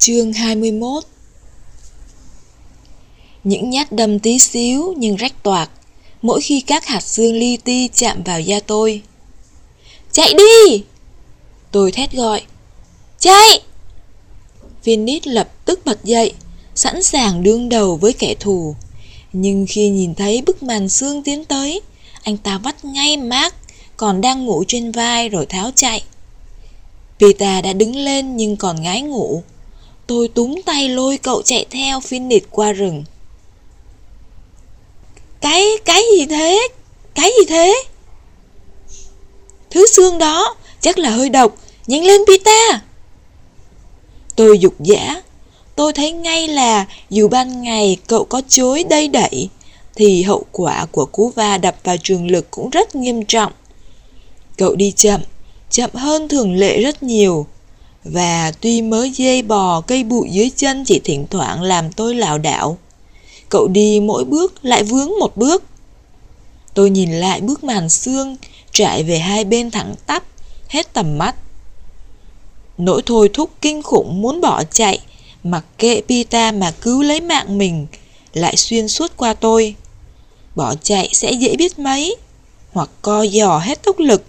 Chương 21 Những nhát đâm tí xíu nhưng rách toạc, Mỗi khi các hạt xương li ti chạm vào da tôi. Chạy đi! Tôi thét gọi. Chạy! Phoenix lập tức bật dậy, Sẵn sàng đương đầu với kẻ thù. Nhưng khi nhìn thấy bức màn xương tiến tới, Anh ta vắt ngay mát Còn đang ngủ trên vai rồi tháo chạy. Pita đã đứng lên nhưng còn ngái ngủ. Tôi túm tay lôi cậu chạy theo Phoenix qua rừng. Cái, cái gì thế? Cái gì thế? Thứ xương đó chắc là hơi độc Nhanh lên Pita Tôi dục dã. Tôi thấy ngay là dù ban ngày cậu có chối đây đẩy Thì hậu quả của cú va đập vào trường lực cũng rất nghiêm trọng. Cậu đi chậm Chậm hơn thường lệ rất nhiều. Và tuy mới dây bò cây bụi dưới chân chỉ thỉnh thoảng làm tôi lảo đảo. Cậu đi mỗi bước lại vướng một bước. Tôi nhìn lại bước màn xương, Trải về hai bên thẳng tắp, Hết tầm mắt. Nỗi thôi thúc kinh khủng muốn bỏ chạy, Mặc kệ Pita mà cứu lấy mạng mình, Lại xuyên suốt qua tôi. Bỏ chạy sẽ dễ biết mấy, Hoặc co giò hết tốc lực,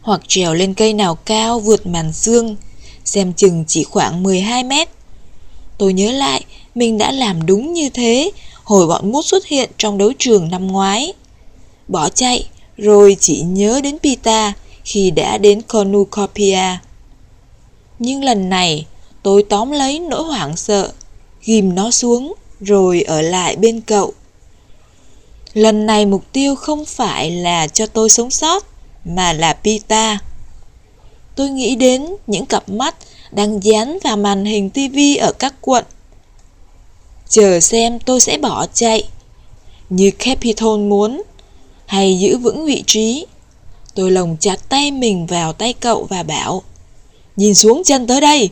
Hoặc trèo lên cây nào cao vượt màn xương. Xem chừng chỉ khoảng 12 mét Tôi nhớ lại Mình đã làm đúng như thế Hồi bọn mút xuất hiện trong đấu trường năm ngoái Bỏ chạy Rồi chỉ nhớ đến Pita Khi đã đến Cornucopia Nhưng lần này Tôi tóm lấy nỗi hoảng sợ, ghim nó xuống rồi ở lại bên cậu. Lần này mục tiêu không phải là cho tôi sống sót, mà là Pita. Tôi nghĩ đến những cặp mắt đang dán vào màn hình tivi ở các quận. Chờ xem tôi sẽ bỏ chạy, như Capitol muốn, hay giữ vững vị trí. Tôi lồng chặt tay mình vào tay cậu và bảo, nhìn xuống chân tới đây,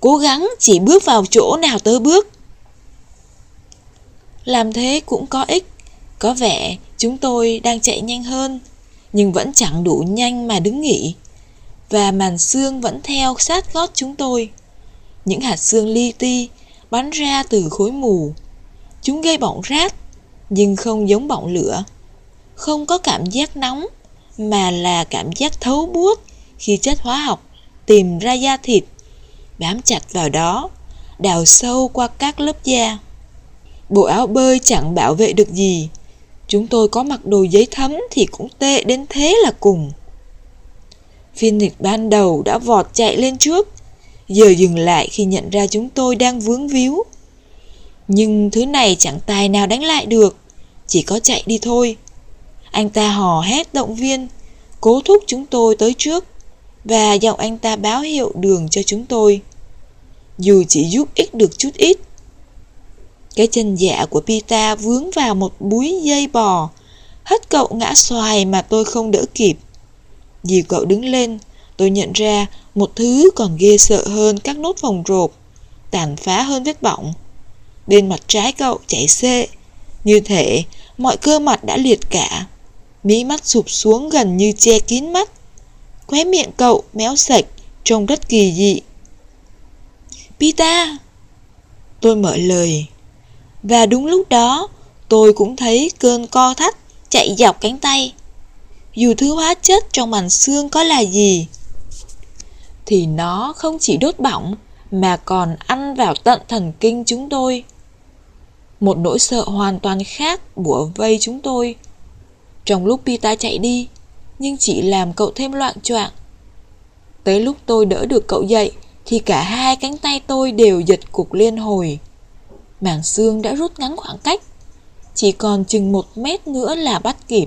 Cố gắng chỉ bước vào chỗ nào tớ bước Làm thế cũng có ích Có vẻ chúng tôi đang chạy nhanh hơn Nhưng vẫn chẳng đủ nhanh mà đứng nghỉ và màn xương vẫn theo sát gót chúng tôi Những hạt xương li ti bắn ra từ khối mù Chúng gây bỏng rát Nhưng không giống bỏng lửa Không có cảm giác nóng Mà là cảm giác thấu buốt Khi chất hóa học tìm ra da thịt bám chặt vào đó, đào sâu qua các lớp da. Bộ áo bơi chẳng bảo vệ được gì. Chúng tôi có mặc đồ giấy thấm thì cũng tệ đến thế là cùng. Phoenix ban đầu đã vọt chạy lên trước, giờ dừng lại khi nhận ra chúng tôi đang vướng víu. Nhưng thứ này chẳng tài nào đánh lại được, chỉ có chạy đi thôi. Anh ta hò hét động viên, cố thúc chúng tôi tới trước, và giọng anh ta báo hiệu đường cho chúng tôi dù chỉ giúp ích được chút ít. Cái chân dạ của Pita vướng vào một búi dây bò, hất cậu ngã xoài mà tôi không đỡ kịp. Dì cậu đứng lên, tôi nhận ra một thứ còn ghê sợ hơn các nốt vòng rộp, tàn phá hơn vết bỏng. Bên mặt trái cậu chảy xệ, như thể mọi cơ mặt đã liệt cả. Mí mắt sụp xuống gần như che kín mắt. Khóe miệng cậu méo sạch, trông rất kỳ dị. Pita Tôi mở lời Và đúng lúc đó Tôi cũng thấy cơn co thắt Chạy dọc cánh tay dù thứ hóa chất trong màn xương có là gì Thì nó không chỉ đốt bỏng Mà còn ăn vào tận thần kinh chúng tôi Một nỗi sợ hoàn toàn khác bủa vây chúng tôi Trong lúc Pita chạy đi Nhưng chỉ làm cậu thêm loạn choạng Tới lúc tôi đỡ được cậu dậy thì cả hai cánh tay tôi đều giật cục liên hồi. Mảng xương đã rút ngắn khoảng cách, chỉ còn chừng một mét nữa là bắt kịp.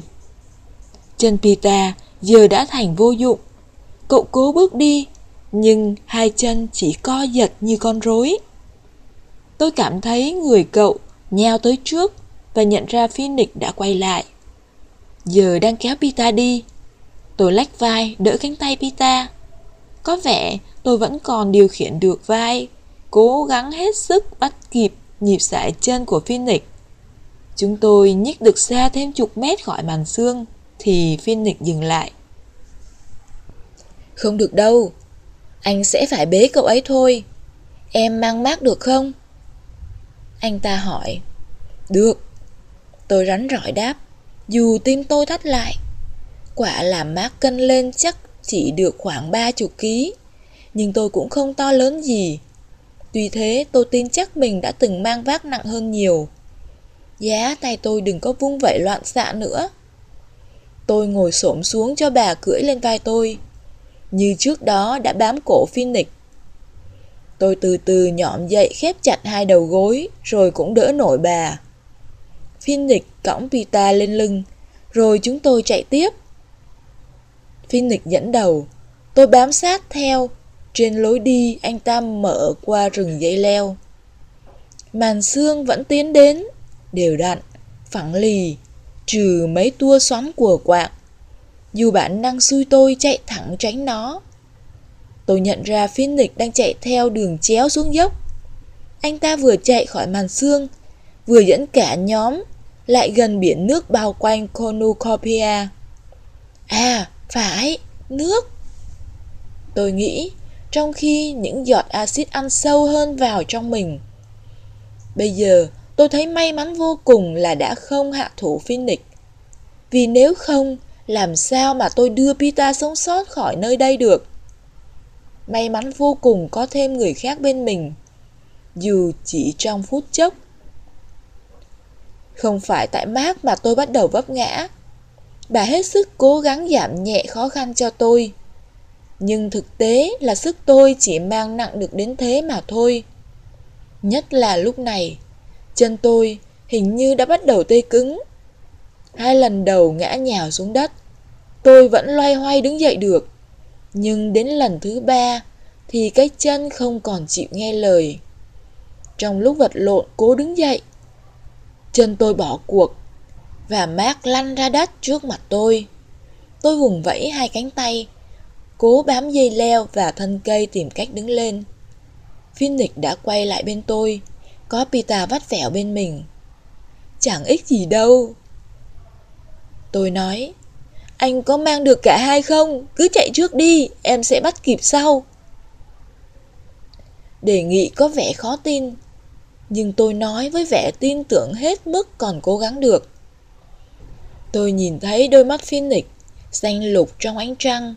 Chân Pita giờ đã thành vô dụng. Cậu cố bước đi, nhưng hai chân chỉ co giật như con rối. Tôi cảm thấy người cậu nheo tới trước và nhận ra Phoenix đã quay lại. Giờ đang kéo Pita đi. Tôi lách vai đỡ cánh tay Pita. Có vẻ tôi vẫn còn điều khiển được vai, cố gắng hết sức bắt kịp nhịp sải chân của Phoenix. Chúng tôi nhích được xa thêm chục mét khỏi màn xương, thì Phoenix dừng lại. Không được đâu, anh sẽ phải bế cậu ấy thôi. Em mang mát được không? Anh ta hỏi. Được. Tôi rắn rỏi đáp. Dù tim tôi thắt lại Quả là mát cân lên chắc chỉ được khoảng 30 ký. Nhưng tôi cũng không to lớn gì. Tuy thế tôi tin chắc mình đã từng mang vác nặng hơn nhiều. Giá tay tôi đừng có vung vẩy loạn xạ nữa Tôi ngồi xổm xuống cho bà cưỡi lên vai tôi. Như trước đó đã bám cổ Phoenix Tôi từ từ nhõm dậy khép chặt hai đầu gối, Rồi cũng đỡ nổi bà. Phoenix cõng Pita lên lưng, Rồi chúng tôi chạy tiếp. Phoenix dẫn đầu. Tôi bám sát theo. Trên lối đi, anh ta mở qua rừng dây leo. Màn xương vẫn tiến đến. Đều đặn, Phẳng lì. Trừ mấy tua xoắn của quạng. Dù bản năng xui tôi chạy thẳng tránh nó. Tôi nhận ra Phoenix đang chạy theo đường chéo xuống dốc. Anh ta vừa chạy khỏi màn xương Vừa dẫn cả nhóm Lại gần biển nước bao quanh Cornucopia. À phải, nước. Tôi nghĩ Trong khi những giọt axit ăn sâu hơn vào trong mình. Bây giờ tôi thấy may mắn vô cùng là đã không hạ thủ Phoenix Vì nếu không, Làm sao mà tôi đưa Pita sống sót khỏi nơi đây được? May mắn vô cùng có thêm người khác bên mình, Dù chỉ trong phút chốc. Không phải tại mát mà tôi bắt đầu vấp ngã. Bà hết sức cố gắng giảm nhẹ khó khăn cho tôi. Nhưng thực tế là sức tôi chỉ mang nặng được đến thế mà thôi. Nhất là lúc này Chân tôi hình như đã bắt đầu tê cứng Hai lần đầu ngã nhào xuống đất Tôi vẫn loay hoay đứng dậy được Nhưng đến lần thứ ba Thì cái chân không còn chịu nghe lời Trong lúc vật lộn cố đứng dậy Chân tôi bỏ cuộc và mát lăn ra đất trước mặt tôi. Tôi vùng vẫy hai cánh tay, cố bám dây leo và thân cây tìm cách đứng lên. Phoenix đã quay lại bên tôi, có Pita vắt vẻo bên mình. Chẳng ích gì đâu. Tôi nói, anh có mang được cả hai không? Cứ chạy trước đi, em sẽ bắt kịp sau. Đề nghị có vẻ khó tin, nhưng tôi nói với vẻ tin tưởng hết mức còn cố gắng được. Tôi nhìn thấy đôi mắt Phoenix xanh lục trong ánh trăng.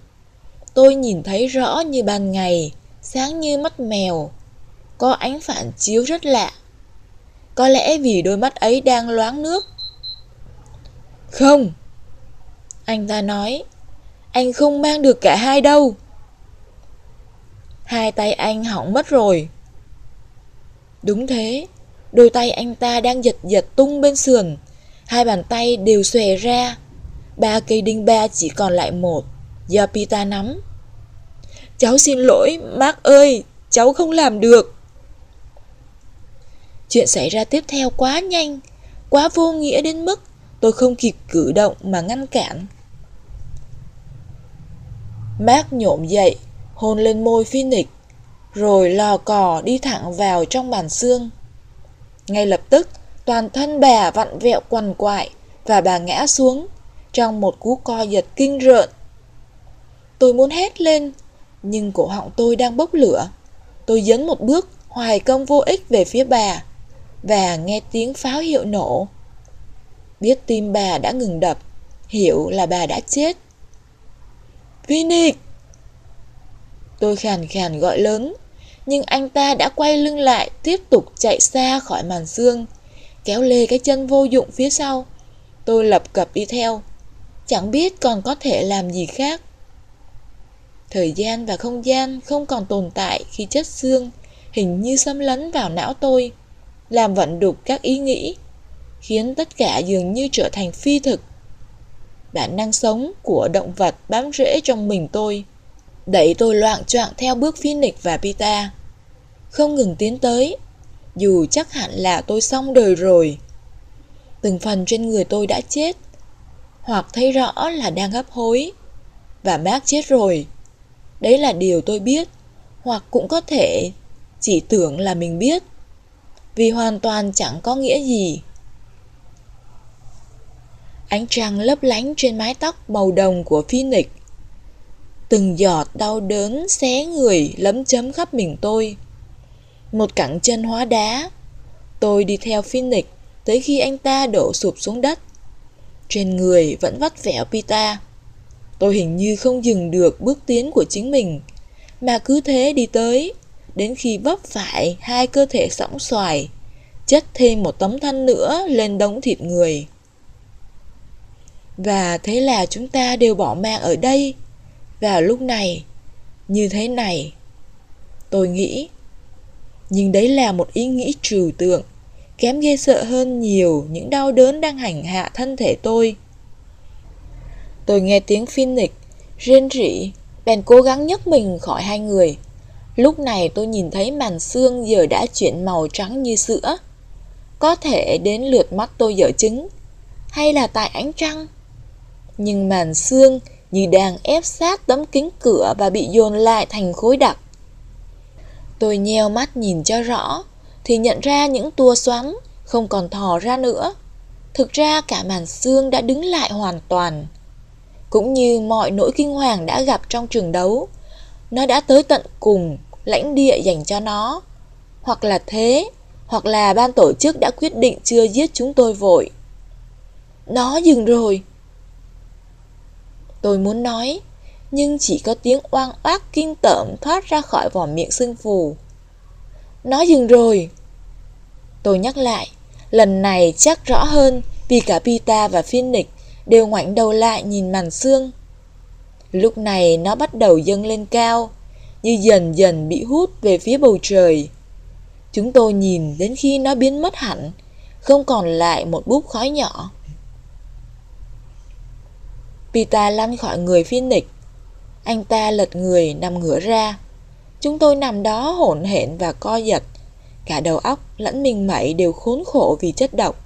Tôi nhìn thấy rõ như ban ngày, sáng như mắt mèo. Có ánh phản chiếu rất lạ. Có lẽ vì đôi mắt ấy đang loáng nước. Không. Anh ta nói, anh không mang được cả hai đâu. Hai tay anh hỏng mất rồi. Đúng thế, đôi tay anh ta đang giật giật tung bên sườn. Hai bàn tay đều xòe ra Ba cây đinh ba chỉ còn lại một Do Pita nắm Cháu xin lỗi, Mark ơi Cháu không làm được Chuyện xảy ra tiếp theo quá nhanh Quá vô nghĩa đến mức Tôi không kịp cử động mà ngăn cản Mark nhộm dậy Hôn lên môi Phoenix Rồi lò cò đi thẳng vào trong bàn xương Ngay lập tức Toàn thân bà vặn vẹo quằn quại và bà ngã xuống trong một cú co giật kinh rợn. Tôi muốn hét lên, nhưng cổ họng tôi đang bốc lửa. Tôi dấn một bước hoài công vô ích về phía bà và nghe tiếng pháo hiệu nổ. Biết tim bà đã ngừng đập, hiểu là bà đã chết. Vinic! Tôi khàn khàn gọi lớn, nhưng anh ta đã quay lưng lại tiếp tục chạy xa khỏi màn xương kéo lê cái chân vô dụng phía sau. Tôi lập cập đi theo, chẳng biết còn có thể làm gì khác. Thời gian và không gian không còn tồn tại khi chất xương hình như xâm lấn vào não tôi, làm vận đục các ý nghĩ, khiến tất cả dường như trở thành phi thực. Bản năng sống của động vật bám rễ trong mình tôi, đẩy tôi loạn choạng theo bước Phoenix và Pita. Không ngừng tiến tới, dù chắc hẳn là tôi xong đời rồi. Từng phần trên người tôi đã chết, hoặc thấy rõ là đang hấp hối, và Mark chết rồi. Đấy là điều tôi biết, hoặc cũng có thể chỉ tưởng là mình biết, vì hoàn toàn chẳng có nghĩa gì. Ánh trăng lấp lánh trên mái tóc màu đồng của Phoenix. Từng giọt đau đớn xé người lấm chấm khắp mình tôi. Một cẳng chân hóa đá. Tôi đi theo Phoenix tới khi anh ta đổ sụp xuống đất. Trên người vẫn vắt vẻo Pita. Tôi hình như không dừng được bước tiến của chính mình, mà cứ thế đi tới, đến khi vấp phải hai cơ thể sõng xoài, chất thêm một tấm thân nữa lên đống thịt người. Và thế là chúng ta đều bỏ mạng ở đây, vào lúc này, như thế này. Tôi nghĩ, nhưng đấy là một ý nghĩ trừu tượng, kém ghê sợ hơn nhiều những đau đớn đang hành hạ thân thể tôi. Tôi nghe tiếng Phoenix rên rỉ, bèn cố gắng nhấc mình khỏi hai người. Lúc này tôi nhìn thấy màn xương giờ đã chuyển màu trắng như sữa. Có thể đến lượt mắt tôi dở chứng, hay là tại ánh trăng. Nhưng màn xương như đang ép sát tấm kính cửa và bị dồn lại thành khối đặc. Tôi nheo mắt nhìn cho rõ, thì nhận ra những tua xoắn không còn thò ra nữa. Thực ra cả màn xương đã đứng lại hoàn toàn. Cũng như mọi nỗi kinh hoàng đã gặp trong trường đấu, nó đã tới tận cùng lãnh địa dành cho nó. Hoặc là thế, hoặc là ban tổ chức đã quyết định chưa giết chúng tôi vội. Nó dừng rồi. Tôi muốn nói, nhưng chỉ có tiếng oang oác kinh tởm thoát ra khỏi vỏ miệng sưng phù. Nó dừng rồi. Tôi nhắc lại, lần này chắc rõ hơn vì cả Pita và Phoenix đều ngoảnh đầu lại nhìn màn xương. Lúc này nó bắt đầu dâng lên cao, như dần dần bị hút về phía bầu trời. Chúng tôi nhìn đến khi nó biến mất hẳn, không còn lại một búp khói nhỏ. Pita lăn khỏi người Phoenix. Anh ta lật người nằm ngửa ra. Chúng tôi nằm đó hỗn hển và co giật. Cả đầu óc lẫn mình mẩy đều khốn khổ vì chất độc.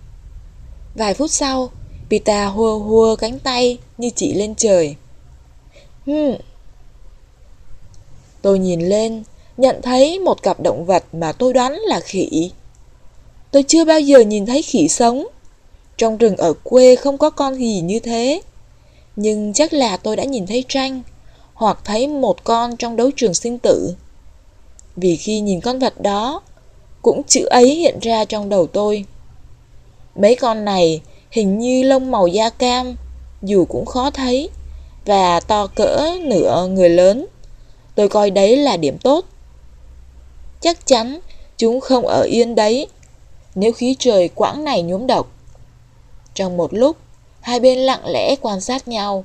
Vài phút sau, Pita hua hua cánh tay như chỉ lên trời. Hmm. Tôi nhìn lên, nhận thấy một cặp động vật mà tôi đoán là khỉ. Tôi chưa bao giờ nhìn thấy khỉ sống. Trong rừng ở quê không có con gì như thế. Nhưng chắc là tôi đã nhìn thấy tranh, hoặc thấy một con trong đấu trường sinh tử. Vì khi nhìn con vật đó, cũng chữ ấy hiện ra trong đầu tôi. Mấy con này hình như lông màu da cam, dù cũng khó thấy, và to cỡ nửa người lớn. Tôi coi đấy là điểm tốt. Chắc chắn chúng không ở yên đấy, nếu khí trời quãng này nhuốm độc. Trong một lúc, hai bên lặng lẽ quan sát nhau.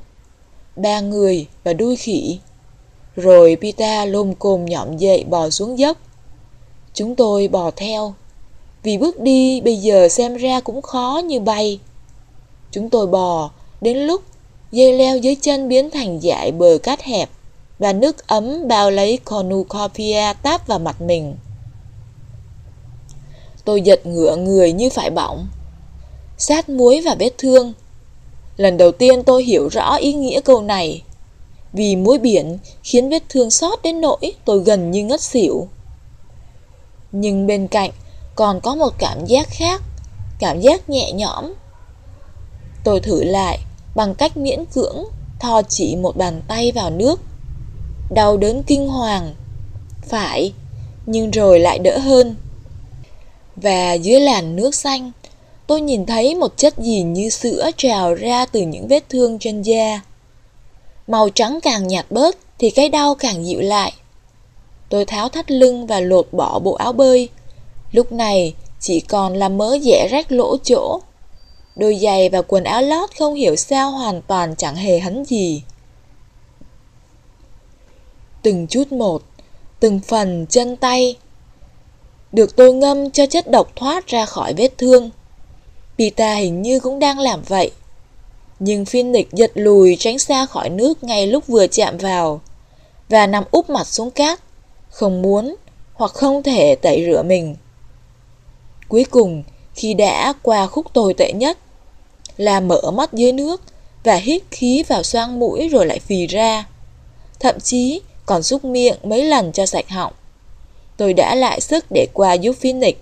Ba người và đuôi khỉ. Rồi Pita lồm cồm nhọm dậy bò xuống dốc. Chúng tôi bò theo. Vì bước đi bây giờ xem ra cũng khó như bay. Chúng tôi bò, đến lúc dây leo dưới chân biến thành dải bờ cát hẹp và nước ấm bao lấy cornucopia táp vào mặt mình. Tôi giật ngựa người như phải bỏng. Sát muối và vết thương. Lần đầu tiên tôi hiểu rõ ý nghĩa câu này. Vì muối biển khiến vết thương sót đến nỗi tôi gần như ngất xỉu. Nhưng bên cạnh còn có một cảm giác khác, cảm giác nhẹ nhõm Tôi thử lại bằng cách miễn cưỡng thò chỉ một bàn tay vào nước. Đau đớn kinh hoàng. Phải, nhưng rồi lại đỡ hơn. Và dưới làn nước xanh, tôi nhìn thấy một chất gì như sữa trào ra từ những vết thương trên da. Màu trắng càng nhạt bớt thì cái đau càng dịu lại. Tôi tháo thắt lưng và lột bỏ bộ áo bơi. Lúc này chỉ còn là mớ dẻ rách lỗ chỗ Đôi giày và quần áo lót không hiểu sao hoàn toàn chẳng hề hấn gì. Từng chút một, từng phần chân tay, được tôi ngâm cho chất độc thoát ra khỏi vết thương. Pita hình như cũng đang làm vậy. Nhưng Phoenix giật lùi tránh xa khỏi nước ngay lúc vừa chạm vào và nằm úp mặt xuống cát, không muốn hoặc không thể tẩy rửa mình. Cuối cùng, khi đã qua khúc tồi tệ nhất, là mở mắt dưới nước và hít khí vào xoang mũi rồi lại phì ra. Thậm chí còn xúc miệng mấy lần cho sạch họng. Tôi đã lại sức để qua giúp Phoenix.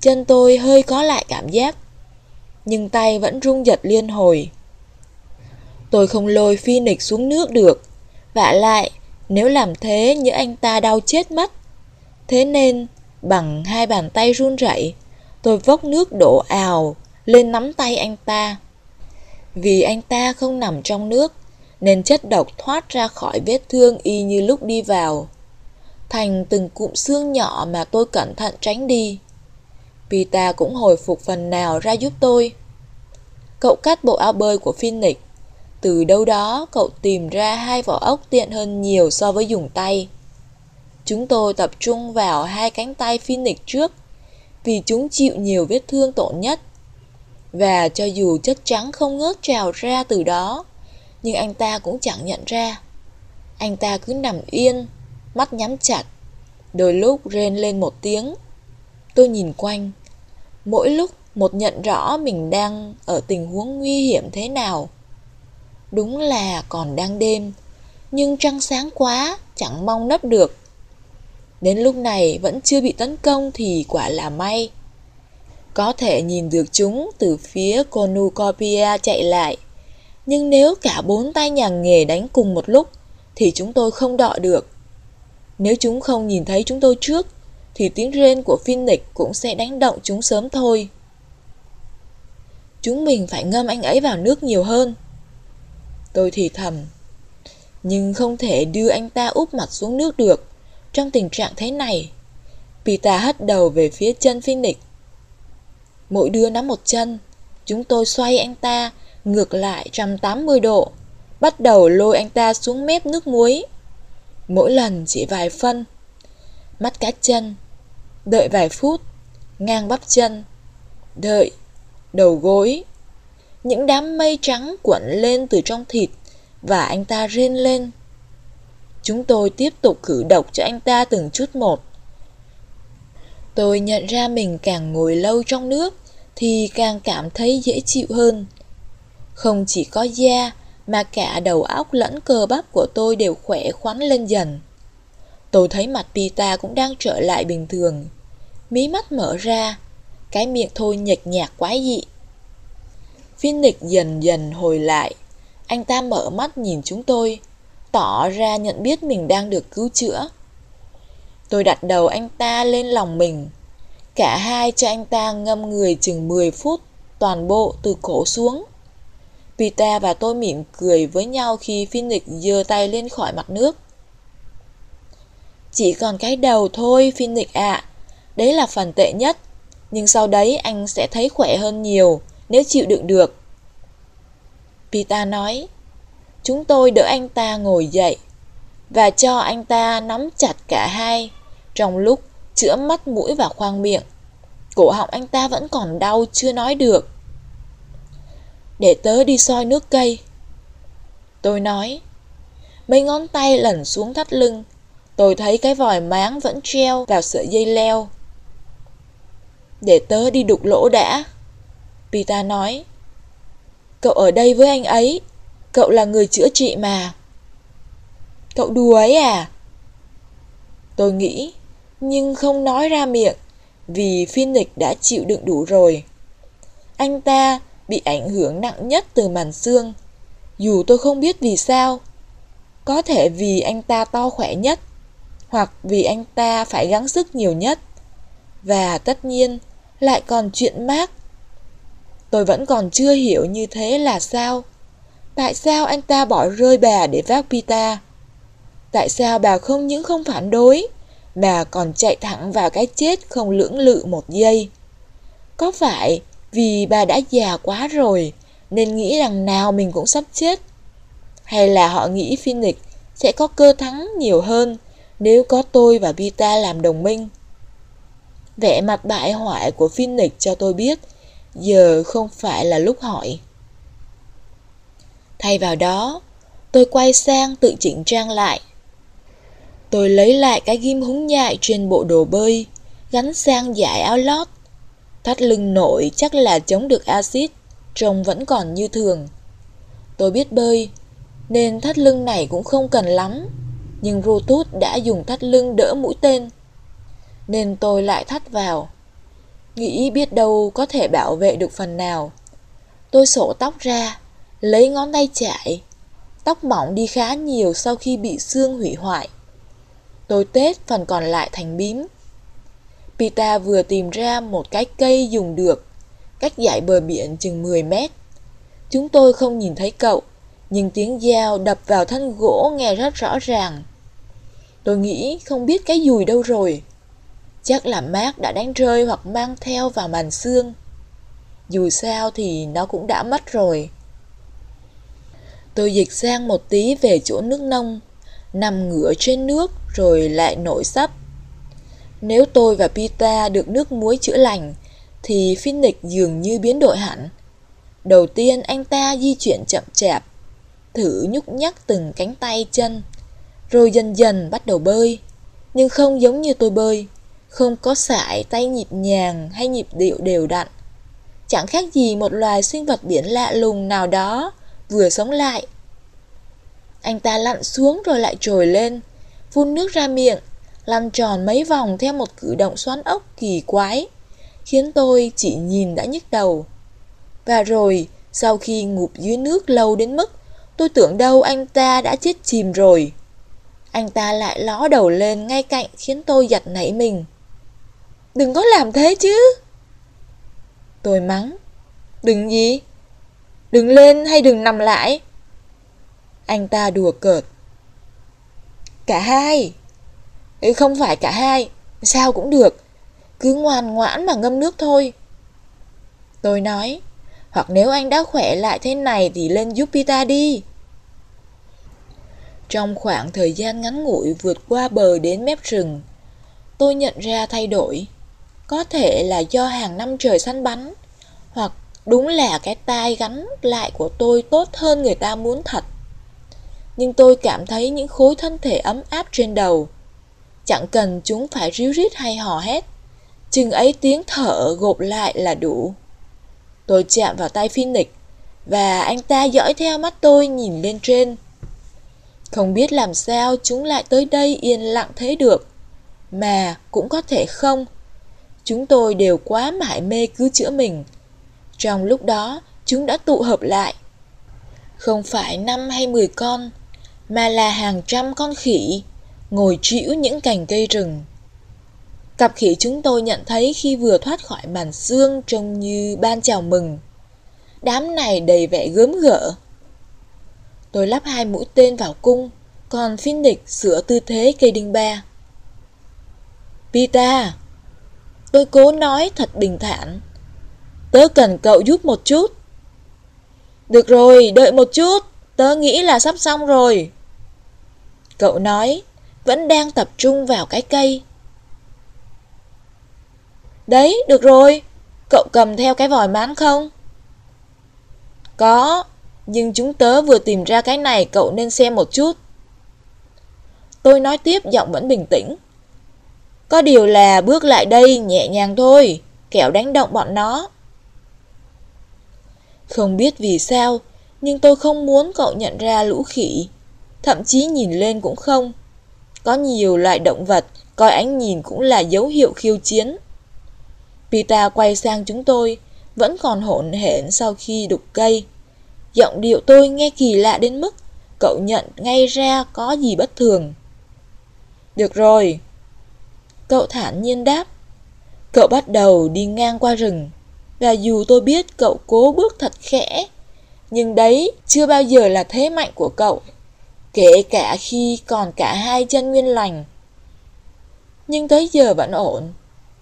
Chân tôi hơi có lại cảm giác, nhưng tay vẫn rung giật liên hồi. Tôi không lôi Phoenix xuống nước được, vả lại nếu làm thế như anh ta đau chết mất. Thế nên Bằng hai bàn tay run rẩy, tôi vốc nước đổ ào lên nắm tay anh ta. Vì anh ta không nằm trong nước, nên chất độc thoát ra khỏi vết thương y như lúc đi vào. Thành từng cụm xương nhỏ mà tôi cẩn thận tránh đi. Pita cũng hồi phục phần nào ra giúp tôi. Cậu cắt bộ áo bơi của Phoenix. Từ đâu đó cậu tìm ra hai vỏ ốc tiện hơn nhiều so với dùng tay. Chúng tôi tập trung vào hai cánh tay Phoenix trước vì chúng chịu nhiều vết thương tổn nhất. Và cho dù chất trắng không ngớt trào ra từ đó, nhưng anh ta cũng chẳng nhận ra. Anh ta cứ nằm yên, mắt nhắm chặt, đôi lúc rên lên một tiếng. Tôi nhìn quanh, mỗi lúc một nhận rõ mình đang ở tình huống nguy hiểm thế nào. Đúng là còn đang đêm, nhưng trăng sáng quá, chẳng mong nấp được. Đến lúc này vẫn chưa bị tấn công thì quả là may. Có thể nhìn được chúng từ phía Cornucopia chạy lại. Nhưng nếu cả bốn tay nhà nghề đánh cùng một lúc thì chúng tôi không đọ được. Nếu chúng không nhìn thấy chúng tôi trước thì tiếng rên của Phoenix cũng sẽ đánh động chúng sớm thôi. Chúng mình phải ngâm anh ấy vào nước nhiều hơn. Tôi thì thầm. Nhưng không thể đưa anh ta úp mặt xuống nước được trong tình trạng thế này. Pita hất đầu về phía chân Phoenix. Mỗi đứa nắm một chân, chúng tôi xoay anh ta ngược lại 180 độ, bắt đầu lôi anh ta xuống mép nước muối. Mỗi lần chỉ vài phân. Mắt cá chân, đợi vài phút, ngang bắp chân, đợi, đầu gối. Những đám mây trắng cuộn lên từ trong thịt và anh ta rên lên. Chúng tôi tiếp tục khử độc cho anh ta từng chút một. Tôi nhận ra mình càng ngồi lâu trong nước thì càng cảm thấy dễ chịu hơn. Không chỉ có da mà cả đầu óc lẫn cơ bắp của tôi đều khỏe khoắn lên dần. Tôi thấy mặt Pita cũng đang trở lại bình thường. Mí mắt mở ra, cái miệng thôi nhệch nhạc quái dị. Phoenix dần dần hồi lại, anh ta mở mắt nhìn chúng tôi, tỏ ra nhận biết mình đang được cứu chữa. Tôi đặt đầu anh ta lên lòng mình, cả hai cho anh ta ngâm người chừng 10 phút, toàn bộ từ cổ xuống. Pita và tôi mỉm cười với nhau khi Phoenix giơ tay lên khỏi mặt nước. Chỉ còn cái đầu thôi Phoenix ạ, đấy là phần tệ nhất, nhưng sau đấy anh sẽ thấy khỏe hơn nhiều nếu chịu đựng được. Pita nói, chúng tôi đỡ anh ta ngồi dậy và cho anh ta nắm chặt cả hai trong lúc chữa mắt mũi và khoang miệng. Cổ họng anh ta vẫn còn đau chưa nói được. Để tớ đi soi nước cây. Tôi nói. Mấy ngón tay lẩn xuống thắt lưng. Tôi thấy cái vòi máng vẫn treo vào sợi dây leo. Để tớ đi đục lỗ đã. Pita nói. Cậu ở đây với anh ấy. Cậu là người chữa trị mà. Cậu đùa ấy à? Tôi nghĩ, nhưng không nói ra miệng, vì Phoenix đã chịu đựng đủ rồi. Anh ta bị ảnh hưởng nặng nhất từ màn xương, dù tôi không biết vì sao. Có thể vì anh ta to khỏe nhất, hoặc vì anh ta phải gắng sức nhiều nhất. Và tất nhiên, lại còn chuyện mát. Tôi vẫn còn chưa hiểu như thế là sao. Tại sao anh ta bỏ rơi bà để vác Pita? Tại sao bà không những không phản đối, mà còn chạy thẳng vào cái chết không lưỡng lự một giây? Có phải vì bà đã già quá rồi nên nghĩ rằng nào mình cũng sắp chết? Hay là họ nghĩ Phoenix sẽ có cơ thắng nhiều hơn nếu có tôi và Vita làm đồng minh? Vẻ mặt bại hoại của Phoenix cho tôi biết giờ không phải là lúc hỏi. Thay vào đó, tôi quay sang tự chỉnh trang lại. Tôi lấy lại cái ghim húng nhại trên bộ đồ bơi, gắn sang dải áo lót. Thắt lưng nổi chắc là chống được axit, trông vẫn còn như thường. Tôi biết bơi, nên thắt lưng này cũng không cần lắm, nhưng Rutus đã dùng thắt lưng đỡ mũi tên. Nên tôi lại thắt vào. Nghĩ biết đâu có thể bảo vệ được phần nào. Tôi sổ tóc ra, lấy ngón tay chải. Tóc mỏng đi khá nhiều sau khi bị xương hủy hoại. Tôi tết phần còn lại thành bím. Pita vừa tìm ra một cái cây dùng được, cách dải bờ biển chừng 10 mét. Chúng tôi không nhìn thấy cậu, nhưng tiếng dao đập vào thân gỗ nghe rất rõ ràng. Tôi nghĩ không biết cái dùi đâu rồi. Chắc là Mark đã đánh rơi hoặc mang theo vào màn xương. Dù sao thì nó cũng đã mất rồi. Tôi dịch sang một tí về chỗ nước nông, nằm ngửa trên nước rồi lại nổi sắp. Nếu tôi và Pita được nước muối chữa lành, thì Phoenix dường như biến đổi hẳn. Đầu tiên anh ta di chuyển chậm chạp, thử nhúc nhắc từng cánh tay chân, rồi dần dần bắt đầu bơi. Nhưng không giống như tôi bơi, không có sải tay nhịp nhàng hay nhịp điệu đều đặn. Chẳng khác gì một loài sinh vật biển lạ lùng nào đó vừa sống lại. Anh ta lặn xuống rồi lại trồi lên, phun nước ra miệng, lăn tròn mấy vòng theo một cử động xoắn ốc kỳ quái, khiến tôi chỉ nhìn đã nhức đầu. Và rồi, sau khi ngụp dưới nước lâu đến mức tôi tưởng đâu anh ta đã chết chìm rồi. Anh ta lại ló đầu lên ngay cạnh khiến tôi giật nảy mình. Đừng có làm thế chứ. Tôi mắng. Đừng gì? Đừng lên hay đừng nằm lại? Anh ta đùa cợt. Cả hai. Ừ, không phải cả hai. Sao cũng được. Cứ ngoan ngoãn mà ngâm nước thôi. Tôi nói. Hoặc nếu anh đã khỏe lại thế này thì lên giúp Pita đi. Trong khoảng thời gian ngắn ngủi vượt qua bờ đến mép rừng, tôi nhận ra thay đổi. Có thể là do hàng năm trời săn bắn, hoặc đúng là cái tai gắn lại của tôi tốt hơn người ta muốn thật. Nhưng tôi cảm thấy những khối thân thể ấm áp trên đầu. Chẳng cần chúng phải ríu rít hay hò hét, chừng ấy tiếng thở gộp lại là đủ. Tôi chạm vào tay Phoenix, và anh ta dõi theo mắt tôi nhìn lên trên. Không biết làm sao chúng lại tới đây yên lặng thế được. Mà cũng có thể không. Chúng tôi đều quá mải mê cứu chữa mình. Trong lúc đó, chúng đã tụ hợp lại. Không phải năm hay mười con, mà là hàng trăm con khỉ, ngồi trĩu những cành cây rừng. Cặp khỉ chúng tôi nhận thấy khi vừa thoát khỏi màn xương trông như ban chào mừng. Đám này đầy vẻ gớm gỡ. Tôi lắp hai mũi tên vào cung, còn Phoenix sửa tư thế cây đinh ba. Pita, tôi cố nói thật bình thản. Tớ cần cậu giúp một chút. Được rồi, đợi một chút, tớ nghĩ là sắp xong rồi. Cậu nói, vẫn đang tập trung vào cái cây. Đấy, được rồi, cậu cầm theo cái vòi mán không? Có, nhưng chúng tớ vừa tìm ra cái này cậu nên xem một chút. Tôi nói tiếp giọng vẫn bình tĩnh. Có điều là bước lại đây nhẹ nhàng thôi, kẻo đánh động bọn nó. Không biết vì sao, nhưng tôi không muốn cậu nhận ra lũ khỉ. Thậm chí nhìn lên cũng không. Có nhiều loại động vật, coi ánh nhìn cũng là dấu hiệu khiêu chiến. Pita quay sang chúng tôi, vẫn còn hỗn hển sau khi đục cây. Giọng điệu tôi nghe kỳ lạ đến mức cậu nhận ngay ra có gì bất thường. Được rồi. Cậu thản nhiên đáp. Cậu bắt đầu đi ngang qua rừng. Và dù tôi biết cậu cố bước thật khẽ, nhưng đấy chưa bao giờ là thế mạnh của cậu. Kể cả khi còn cả hai chân nguyên lành. Nhưng tới giờ vẫn ổn.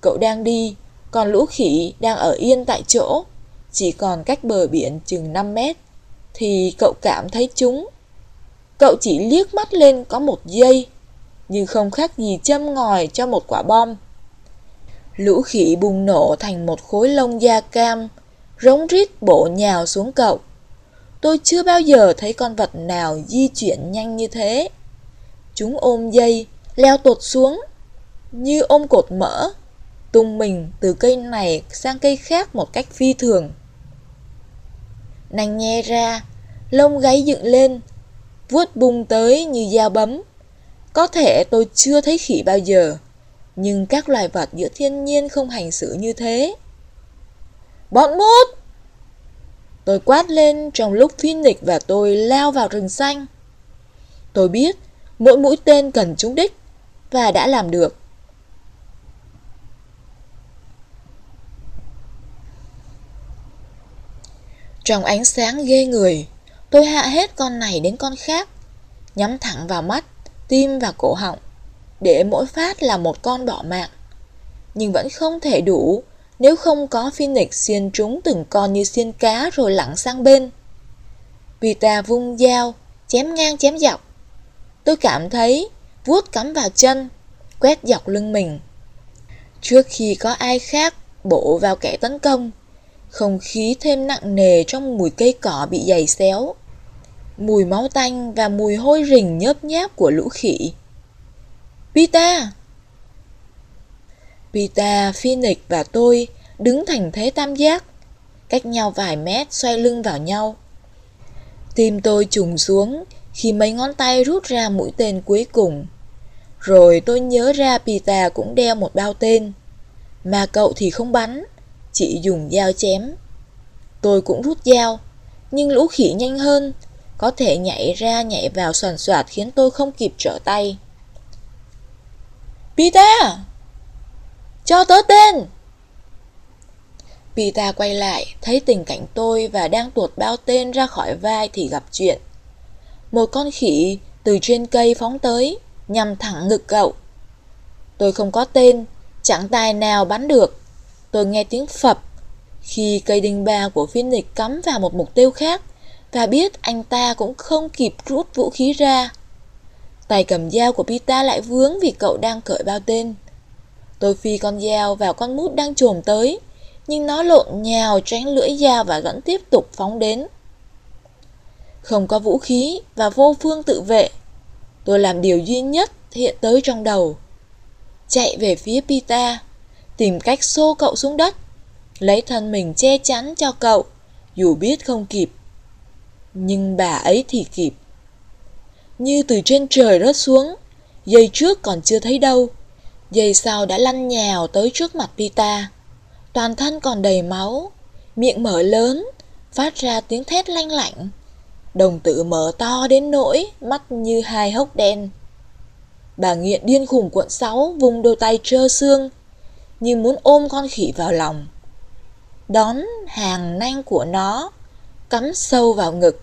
Cậu đang đi, còn lũ khỉ đang ở yên tại chỗ. Chỉ còn cách bờ biển chừng 5 mét thì cậu cảm thấy chúng. Cậu chỉ liếc mắt lên có một giây, nhưng không khác gì châm ngòi cho một quả bom. Lũ khỉ bùng nổ thành một khối lông da cam, rống rít bổ nhào xuống cậu. Tôi chưa bao giờ thấy con vật nào di chuyển nhanh như thế. Chúng ôm dây, leo tột xuống, như ôm cột mỡ, tung mình từ cây này sang cây khác một cách phi thường. Nàng nhe ra, lông gáy dựng lên, vuốt bung tới như dao bấm. Có thể tôi chưa thấy khỉ bao giờ, nhưng các loài vật giữa thiên nhiên không hành xử như thế. Bọn mút! Tôi quát lên trong lúc Phoenix và tôi lao vào rừng xanh. Tôi biết mỗi mũi tên cần trúng đích và đã làm được. Trong ánh sáng ghê người, tôi hạ hết con này đến con khác, nhắm thẳng vào mắt, tim và cổ họng, để mỗi phát là một con bỏ mạng. Nhưng vẫn không thể đủ nếu không có Phoenix xiên trúng từng con như xiên cá rồi lặn sang bên. Vita vung dao, chém ngang chém dọc. Tôi cảm thấy vuốt cắm vào chân, quét dọc lưng mình. Trước khi có ai khác bổ vào kẻ tấn công, không khí thêm nặng nề trong mùi cây cỏ bị dày xéo. Mùi máu tanh và mùi hôi rình nhớp nháp của lũ khỉ. Pita! Pita, Phoenix và tôi đứng thành thế tam giác, cách nhau vài mét xoay lưng vào nhau. Tim tôi trùng xuống khi mấy ngón tay rút ra mũi tên cuối cùng. Rồi tôi nhớ ra Pita cũng đeo một bao tên, mà cậu thì không bắn, chỉ dùng dao chém. Tôi cũng rút dao, nhưng lũ khỉ nhanh hơn, có thể nhảy ra nhảy vào soàn soạt khiến tôi không kịp trở tay. Pita! Cho tớ tên! Pita quay lại, thấy tình cảnh tôi và đang tuột bao tên ra khỏi vai thì gặp chuyện. Một con khỉ từ trên cây phóng tới, nhằm thẳng ngực cậu. Tôi không có tên, chẳng tài nào bắn được. Tôi nghe tiếng phập khi cây đinh ba của Phoenix cắm vào một mục tiêu khác và biết anh ta cũng không kịp rút vũ khí ra. Tay cầm dao của Pita lại vướng vì cậu đang cởi bao tên. Tôi phi con dao vào con mút đang trồm tới, nhưng nó lộn nhào tránh lưỡi dao và vẫn tiếp tục phóng đến. Không có vũ khí và vô phương tự vệ, tôi làm điều duy nhất hiện tới trong đầu. Chạy về phía Pita, tìm cách xô cậu xuống đất, lấy thân mình che chắn cho cậu, dù biết không kịp. Nhưng bà ấy thì kịp. Như từ trên trời rớt xuống, giây trước còn chưa thấy đâu, giây sau đã lăn nhào tới trước mặt Pita. Toàn thân còn đầy máu, miệng mở lớn, phát ra tiếng thét lanh lạnh. Đồng tử mở to đến nỗi, mắt như hai hốc đen. Bà nghiện điên khủng cuộn sáu vùng đôi tay trơ xương, như muốn ôm con khỉ vào lòng. Đón hàng nanh của nó, cắm sâu vào ngực.